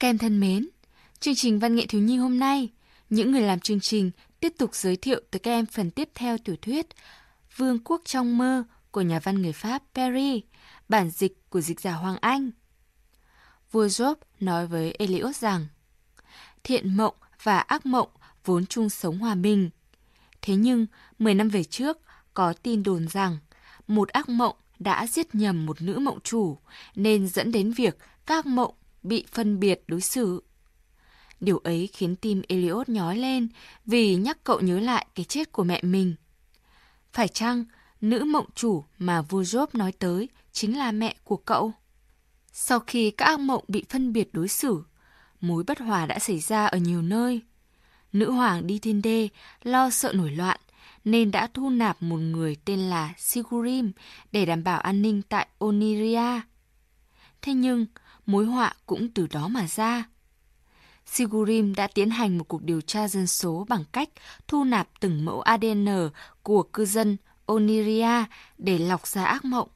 Các em thân mến, chương trình Văn nghệ thiếu nhi hôm nay, những người làm chương trình tiếp tục giới thiệu tới các em phần tiếp theo tiểu thuyết Vương quốc trong mơ của nhà văn người Pháp Perry, bản dịch của dịch giả Hoàng Anh. Vua Job nói với Eliot rằng, thiện mộng và ác mộng vốn chung sống hòa bình. Thế nhưng, 10 năm về trước, có tin đồn rằng một ác mộng đã giết nhầm một nữ mộng chủ, nên dẫn đến việc các mộng bị phân biệt đối xử. Điều ấy khiến tim Elliot nhói lên vì nhắc cậu nhớ lại cái chết của mẹ mình. Phải chăng nữ mộng chủ mà vua Job nói tới chính là mẹ của cậu? Sau khi các ác mộng bị phân biệt đối xử, mối bất hòa đã xảy ra ở nhiều nơi. Nữ hoàng đi thiên đê lo sợ nổi loạn nên đã thu nạp một người tên là Sigurim để đảm bảo an ninh tại Oniria. Thế nhưng, mối họa cũng từ đó mà ra. Sigurim đã tiến hành một cuộc điều tra dân số bằng cách thu nạp từng mẫu ADN của cư dân Oniria để lọc ra ác mộng.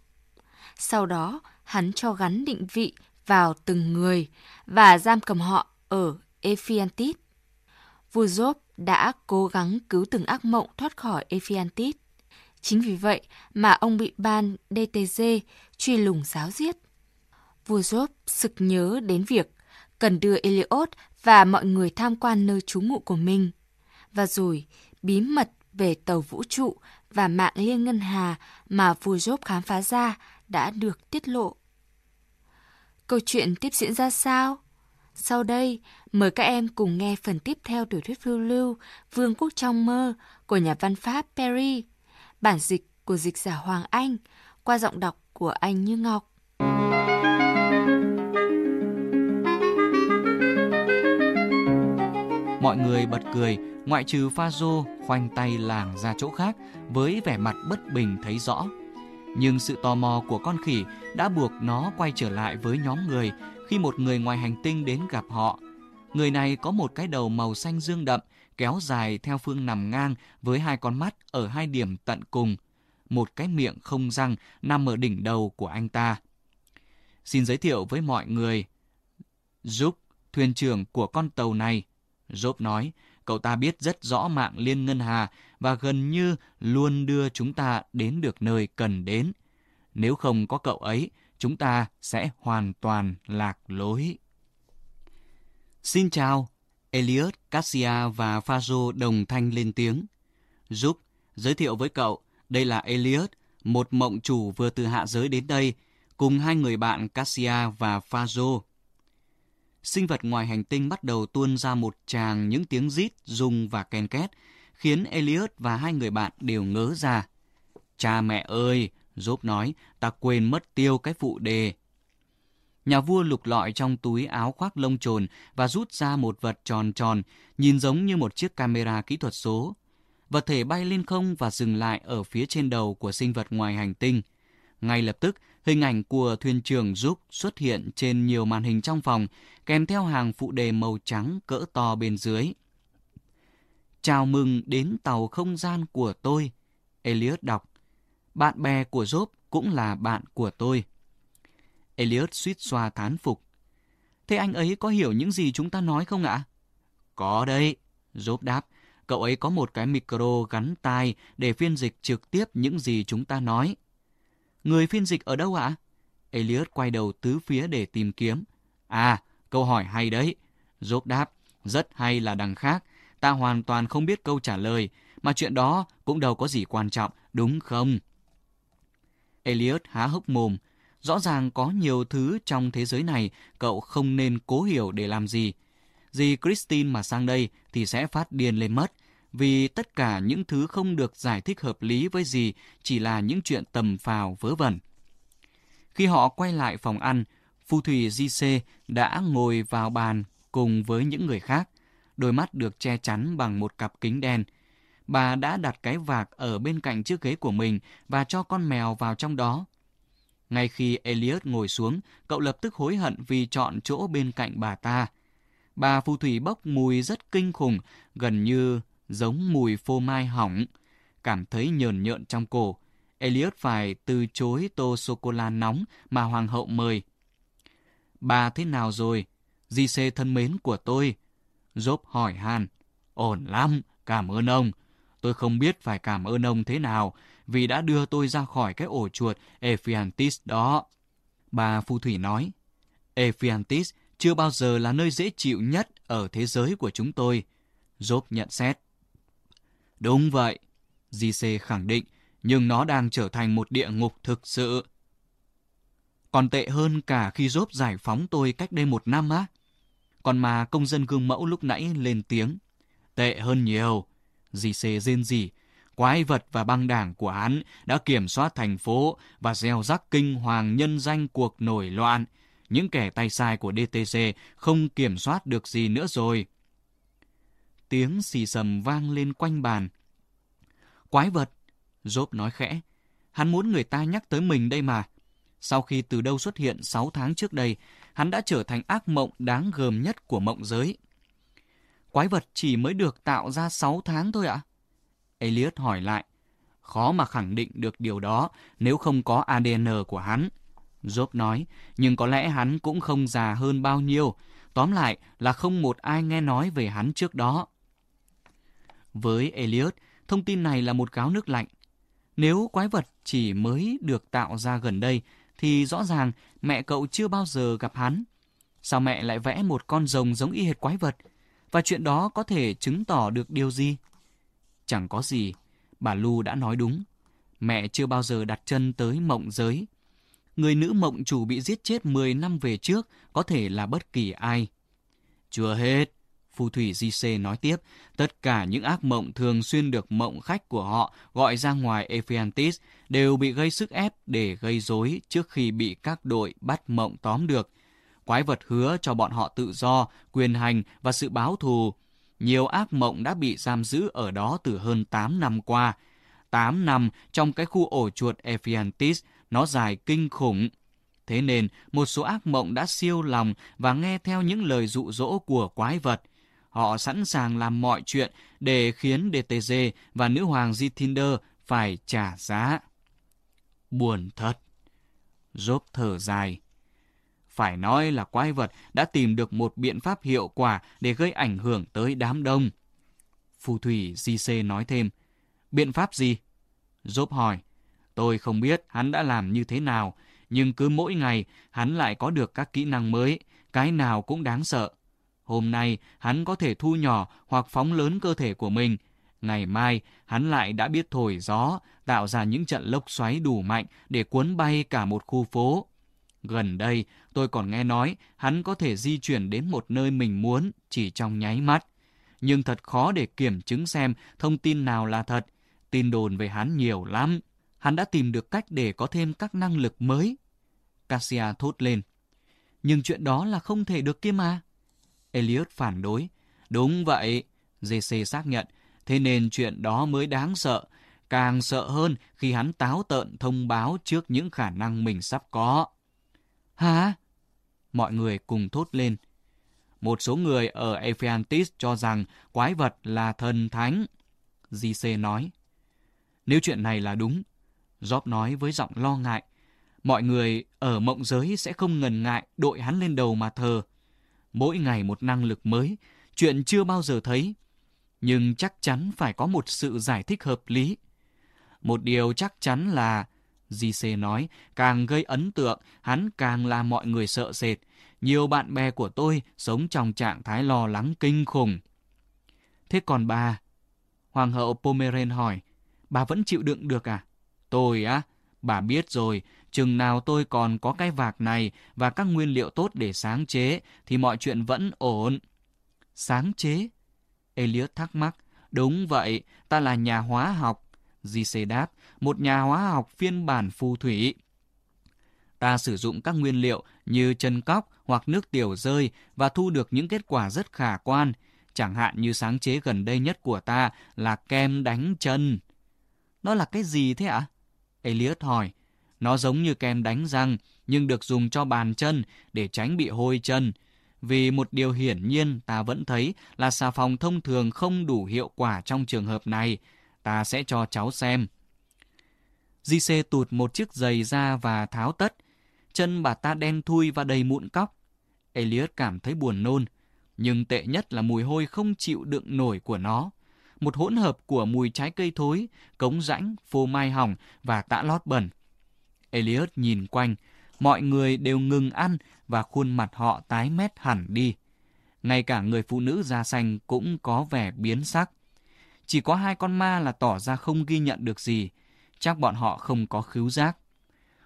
Sau đó, hắn cho gắn định vị vào từng người và giam cầm họ ở Ephiantis. Vua Job đã cố gắng cứu từng ác mộng thoát khỏi Ephiantis. Chính vì vậy mà ông bị ban DTG truy lùng giáo giết. Vua Job sực nhớ đến việc cần đưa Eliot và mọi người tham quan nơi trú ngụ của mình. Và rồi, bí mật về tàu vũ trụ và mạng liên ngân hà mà vua Job khám phá ra đã được tiết lộ. Câu chuyện tiếp diễn ra sao? Sau đây, mời các em cùng nghe phần tiếp theo tiểu thuyết phiêu lưu Vương quốc trong mơ của nhà văn Pháp Perry, bản dịch của dịch giả Hoàng Anh, qua giọng đọc của anh Như Ngọc. Mọi người bật cười, ngoại trừ Pha Dô khoanh tay làng ra chỗ khác với vẻ mặt bất bình thấy rõ. Nhưng sự tò mò của con khỉ đã buộc nó quay trở lại với nhóm người khi một người ngoài hành tinh đến gặp họ. Người này có một cái đầu màu xanh dương đậm, kéo dài theo phương nằm ngang với hai con mắt ở hai điểm tận cùng. Một cái miệng không răng nằm ở đỉnh đầu của anh ta. Xin giới thiệu với mọi người. Giúp, thuyền trưởng của con tàu này. Job nói, cậu ta biết rất rõ mạng liên ngân hà và gần như luôn đưa chúng ta đến được nơi cần đến. Nếu không có cậu ấy, chúng ta sẽ hoàn toàn lạc lối. Xin chào, Elliot, Cassia và Fazo đồng thanh lên tiếng. Giúp, giới thiệu với cậu, đây là Elliot, một mộng chủ vừa từ hạ giới đến đây, cùng hai người bạn Cassia và Fazo. Sinh vật ngoài hành tinh bắt đầu tuôn ra một tràng những tiếng rít, rung và ken két, khiến Elliot và hai người bạn đều ngớ ra. Cha mẹ ơi, Giúp nói, ta quên mất tiêu cái phụ đề. Nhà vua lục lọi trong túi áo khoác lông trồn và rút ra một vật tròn tròn, nhìn giống như một chiếc camera kỹ thuật số. Vật thể bay lên không và dừng lại ở phía trên đầu của sinh vật ngoài hành tinh. Ngay lập tức, hình ảnh của thuyền trưởng giúp xuất hiện trên nhiều màn hình trong phòng, kèm theo hàng phụ đề màu trắng cỡ to bên dưới. Chào mừng đến tàu không gian của tôi, Elliot đọc bạn bè của Job cũng là bạn của tôi. Elliot suýt xoa thán phục. Thế anh ấy có hiểu những gì chúng ta nói không ạ? Có đấy, Job đáp. Cậu ấy có một cái micro gắn tai để phiên dịch trực tiếp những gì chúng ta nói. Người phiên dịch ở đâu ạ? Elliot quay đầu tứ phía để tìm kiếm. À, câu hỏi hay đấy. Job đáp, rất hay là đằng khác. Ta hoàn toàn không biết câu trả lời, mà chuyện đó cũng đâu có gì quan trọng, đúng không? Elliot há hốc mồm. Rõ ràng có nhiều thứ trong thế giới này cậu không nên cố hiểu để làm gì. Dì Christine mà sang đây thì sẽ phát điên lên mất, vì tất cả những thứ không được giải thích hợp lý với gì chỉ là những chuyện tầm phào vớ vẩn. Khi họ quay lại phòng ăn, phù thủy JC đã ngồi vào bàn cùng với những người khác, đôi mắt được che chắn bằng một cặp kính đen, bà đã đặt cái vạc ở bên cạnh chiếc ghế của mình và cho con mèo vào trong đó. Ngay khi Elliot ngồi xuống, cậu lập tức hối hận vì chọn chỗ bên cạnh bà ta. Bà phù thủy bốc mùi rất kinh khủng, gần như giống mùi phô mai hỏng. Cảm thấy nhờn nhợn trong cổ, Elliot phải từ chối tô sô-cô-la nóng mà hoàng hậu mời. Bà thế nào rồi? Di xê thân mến của tôi. Job hỏi Han. Ổn lắm, cảm ơn ông. Tôi không biết phải cảm ơn ông thế nào vì đã đưa tôi ra khỏi cái ổ chuột Ephiantis đó. Bà phù thủy nói, Ephiantis chưa bao giờ là nơi dễ chịu nhất ở thế giới của chúng tôi. Job nhận xét. Đúng vậy, JC khẳng định, nhưng nó đang trở thành một địa ngục thực sự. Còn tệ hơn cả khi Job giải phóng tôi cách đây một năm á. Còn mà công dân gương mẫu lúc nãy lên tiếng. Tệ hơn nhiều. JC rên rỉ. Quái vật và băng đảng của hắn đã kiểm soát thành phố và gieo rắc kinh hoàng nhân danh cuộc nổi loạn. Những kẻ tay sai của DTC không kiểm soát được gì nữa rồi. Tiếng xì sầm vang lên quanh bàn. Quái vật, Job nói khẽ. Hắn muốn người ta nhắc tới mình đây mà. Sau khi từ đâu xuất hiện 6 tháng trước đây, hắn đã trở thành ác mộng đáng gờm nhất của mộng giới. Quái vật chỉ mới được tạo ra 6 tháng thôi ạ? Elliot hỏi lại. Khó mà khẳng định được điều đó nếu không có ADN của hắn. Job nói, nhưng có lẽ hắn cũng không già hơn bao nhiêu. Tóm lại là không một ai nghe nói về hắn trước đó. Với Elliot, thông tin này là một gáo nước lạnh. Nếu quái vật chỉ mới được tạo ra gần đây, thì rõ ràng mẹ cậu chưa bao giờ gặp hắn. Sao mẹ lại vẽ một con rồng giống y hệt quái vật? Và chuyện đó có thể chứng tỏ được điều gì? Chẳng có gì, bà Lu đã nói đúng. Mẹ chưa bao giờ đặt chân tới mộng giới. Người nữ mộng chủ bị giết chết 10 năm về trước có thể là bất kỳ ai. Chưa hết, phù thủy JC nói tiếp, tất cả những ác mộng thường xuyên được mộng khách của họ gọi ra ngoài Ephiantis đều bị gây sức ép để gây rối trước khi bị các đội bắt mộng tóm được. Quái vật hứa cho bọn họ tự do, quyền hành và sự báo thù. Nhiều ác mộng đã bị giam giữ ở đó từ hơn 8 năm qua. 8 năm trong cái khu ổ chuột Ephiantis, nó dài kinh khủng. Thế nên, một số ác mộng đã siêu lòng và nghe theo những lời dụ dỗ của quái vật. Họ sẵn sàng làm mọi chuyện để khiến DTG và nữ hoàng Zithinder phải trả giá. Buồn thật. Job thở dài. Phải nói là quái vật đã tìm được một biện pháp hiệu quả để gây ảnh hưởng tới đám đông. Phù thủy JC nói thêm. Biện pháp gì? Job hỏi. Tôi không biết hắn đã làm như thế nào, nhưng cứ mỗi ngày hắn lại có được các kỹ năng mới, cái nào cũng đáng sợ. Hôm nay hắn có thể thu nhỏ hoặc phóng lớn cơ thể của mình. Ngày mai hắn lại đã biết thổi gió, tạo ra những trận lốc xoáy đủ mạnh để cuốn bay cả một khu phố. Gần đây, tôi còn nghe nói hắn có thể di chuyển đến một nơi mình muốn chỉ trong nháy mắt. Nhưng thật khó để kiểm chứng xem thông tin nào là thật. Tin đồn về hắn nhiều lắm. Hắn đã tìm được cách để có thêm các năng lực mới. Cassia thốt lên. Nhưng chuyện đó là không thể được kia mà. Elliot phản đối. Đúng vậy, JC xác nhận. Thế nên chuyện đó mới đáng sợ. Càng sợ hơn khi hắn táo tợn thông báo trước những khả năng mình sắp có. Hả? Mọi người cùng thốt lên. Một số người ở Ephiantis cho rằng quái vật là thần thánh. JC nói. Nếu chuyện này là đúng, Job nói với giọng lo ngại, mọi người ở mộng giới sẽ không ngần ngại đội hắn lên đầu mà thờ. Mỗi ngày một năng lực mới, chuyện chưa bao giờ thấy. Nhưng chắc chắn phải có một sự giải thích hợp lý. Một điều chắc chắn là, JC nói, càng gây ấn tượng, hắn càng làm mọi người sợ sệt. Nhiều bạn bè của tôi sống trong trạng thái lo lắng kinh khủng. Thế còn bà? Hoàng hậu Pomeren hỏi, bà vẫn chịu đựng được à? Tôi á, bà biết rồi, chừng nào tôi còn có cái vạc này và các nguyên liệu tốt để sáng chế thì mọi chuyện vẫn ổn. Sáng chế? Elliot thắc mắc. Đúng vậy, ta là nhà hóa học. JC đáp, một nhà hóa học phiên bản phù thủy. Ta sử dụng các nguyên liệu như chân cóc hoặc nước tiểu rơi và thu được những kết quả rất khả quan. Chẳng hạn như sáng chế gần đây nhất của ta là kem đánh chân. Nó là cái gì thế ạ? Elliot hỏi. Nó giống như kem đánh răng, nhưng được dùng cho bàn chân để tránh bị hôi chân. Vì một điều hiển nhiên ta vẫn thấy là xà phòng thông thường không đủ hiệu quả trong trường hợp này. Ta sẽ cho cháu xem. JC tụt một chiếc giày ra và tháo tất. Chân bà ta đen thui và đầy mụn cóc. Elliot cảm thấy buồn nôn, nhưng tệ nhất là mùi hôi không chịu đựng nổi của nó. Một hỗn hợp của mùi trái cây thối, cống rãnh, phô mai hỏng và tã lót bẩn. Elliot nhìn quanh, mọi người đều ngừng ăn và khuôn mặt họ tái mét hẳn đi. Ngay cả người phụ nữ da xanh cũng có vẻ biến sắc. Chỉ có hai con ma là tỏ ra không ghi nhận được gì. Chắc bọn họ không có khứu giác.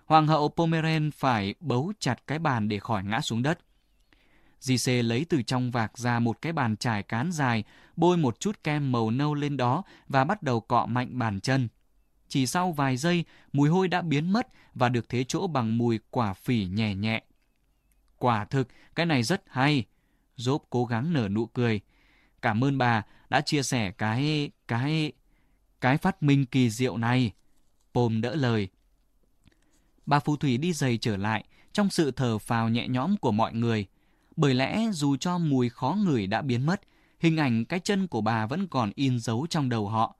Hoàng hậu Pomeren phải bấu chặt cái bàn để khỏi ngã xuống đất. JC lấy từ trong vạc ra một cái bàn trải cán dài, bôi một chút kem màu nâu lên đó và bắt đầu cọ mạnh bàn chân. Chỉ sau vài giây, mùi hôi đã biến mất và được thế chỗ bằng mùi quả phỉ nhẹ nhẹ. Quả thực, cái này rất hay. Dốp cố gắng nở nụ cười. Cảm ơn bà đã chia sẻ cái, cái, cái phát minh kỳ diệu này. Pôm đỡ lời. Bà phù thủy đi giày trở lại trong sự thở phào nhẹ nhõm của mọi người. Bởi lẽ dù cho mùi khó ngửi đã biến mất, hình ảnh cái chân của bà vẫn còn in dấu trong đầu họ.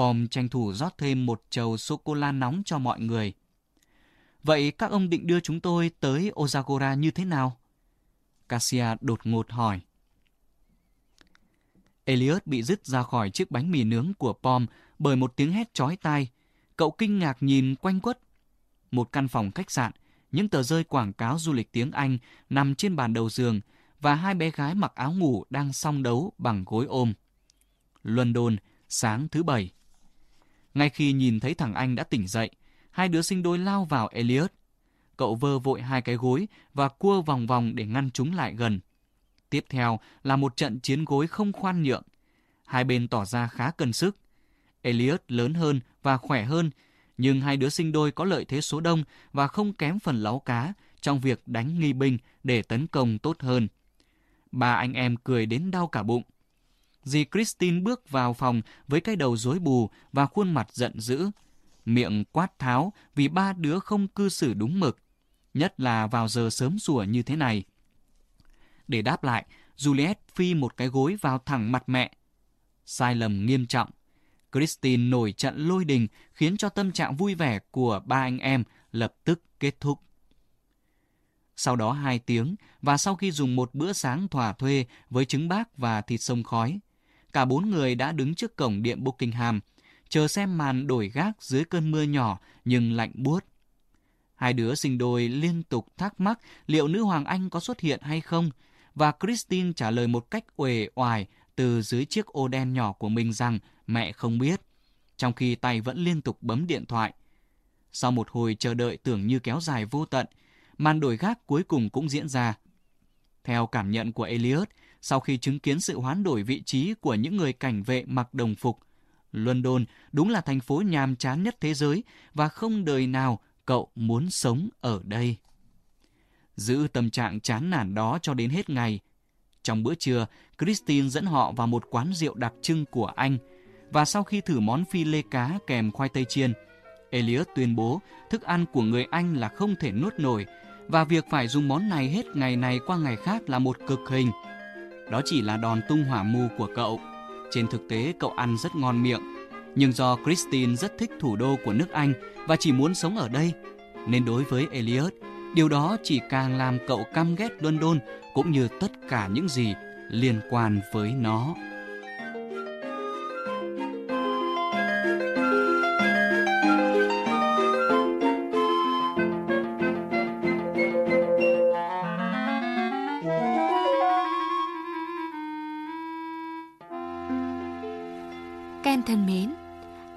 Pom tranh thủ rót thêm một chầu sô-cô-la nóng cho mọi người. Vậy các ông định đưa chúng tôi tới Ozagora như thế nào? Cassia đột ngột hỏi. Elliot bị dứt ra khỏi chiếc bánh mì nướng của Pom bởi một tiếng hét chói tai. Cậu kinh ngạc nhìn quanh quất. Một căn phòng khách sạn, những tờ rơi quảng cáo du lịch tiếng Anh nằm trên bàn đầu giường và hai bé gái mặc áo ngủ đang song đấu bằng gối ôm. London, sáng thứ bảy. Ngay khi nhìn thấy thằng anh đã tỉnh dậy, hai đứa sinh đôi lao vào Elliot. Cậu vơ vội hai cái gối và cua vòng vòng để ngăn chúng lại gần. Tiếp theo là một trận chiến gối không khoan nhượng. Hai bên tỏ ra khá cân sức. Elliot lớn hơn và khỏe hơn, nhưng hai đứa sinh đôi có lợi thế số đông và không kém phần láu cá trong việc đánh nghi binh để tấn công tốt hơn. Ba anh em cười đến đau cả bụng. Dì Christine bước vào phòng với cái đầu rối bù và khuôn mặt giận dữ. Miệng quát tháo vì ba đứa không cư xử đúng mực, nhất là vào giờ sớm sủa như thế này. Để đáp lại, Juliet phi một cái gối vào thẳng mặt mẹ. Sai lầm nghiêm trọng. Christine nổi trận lôi đình khiến cho tâm trạng vui vẻ của ba anh em lập tức kết thúc. Sau đó hai tiếng, và sau khi dùng một bữa sáng thỏa thuê với trứng bác và thịt sông khói, cả bốn người đã đứng trước cổng điện Buckingham, chờ xem màn đổi gác dưới cơn mưa nhỏ nhưng lạnh buốt. Hai đứa sinh đôi liên tục thắc mắc liệu nữ hoàng Anh có xuất hiện hay không, và Christine trả lời một cách uể oải từ dưới chiếc ô đen nhỏ của mình rằng mẹ không biết, trong khi tay vẫn liên tục bấm điện thoại. Sau một hồi chờ đợi tưởng như kéo dài vô tận, màn đổi gác cuối cùng cũng diễn ra. Theo cảm nhận của Elliot, sau khi chứng kiến sự hoán đổi vị trí của những người cảnh vệ mặc đồng phục, London đúng là thành phố nhàm chán nhất thế giới và không đời nào cậu muốn sống ở đây. Giữ tâm trạng chán nản đó cho đến hết ngày. Trong bữa trưa, Christine dẫn họ vào một quán rượu đặc trưng của anh và sau khi thử món phi lê cá kèm khoai tây chiên, Elliot tuyên bố thức ăn của người Anh là không thể nuốt nổi và việc phải dùng món này hết ngày này qua ngày khác là một cực hình. Đó chỉ là đòn tung hỏa mù của cậu. Trên thực tế cậu ăn rất ngon miệng. Nhưng do Christine rất thích thủ đô của nước Anh và chỉ muốn sống ở đây, nên đối với Elliot, điều đó chỉ càng làm cậu căm ghét London cũng như tất cả những gì liên quan với nó.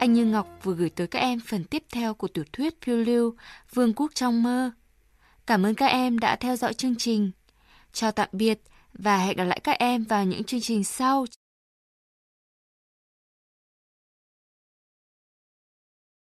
Anh Như Ngọc vừa gửi tới các em phần tiếp theo của tiểu thuyết phiêu lưu, Vương quốc trong mơ. Cảm ơn các em đã theo dõi chương trình. Chào tạm biệt và hẹn gặp lại các em vào những chương trình sau.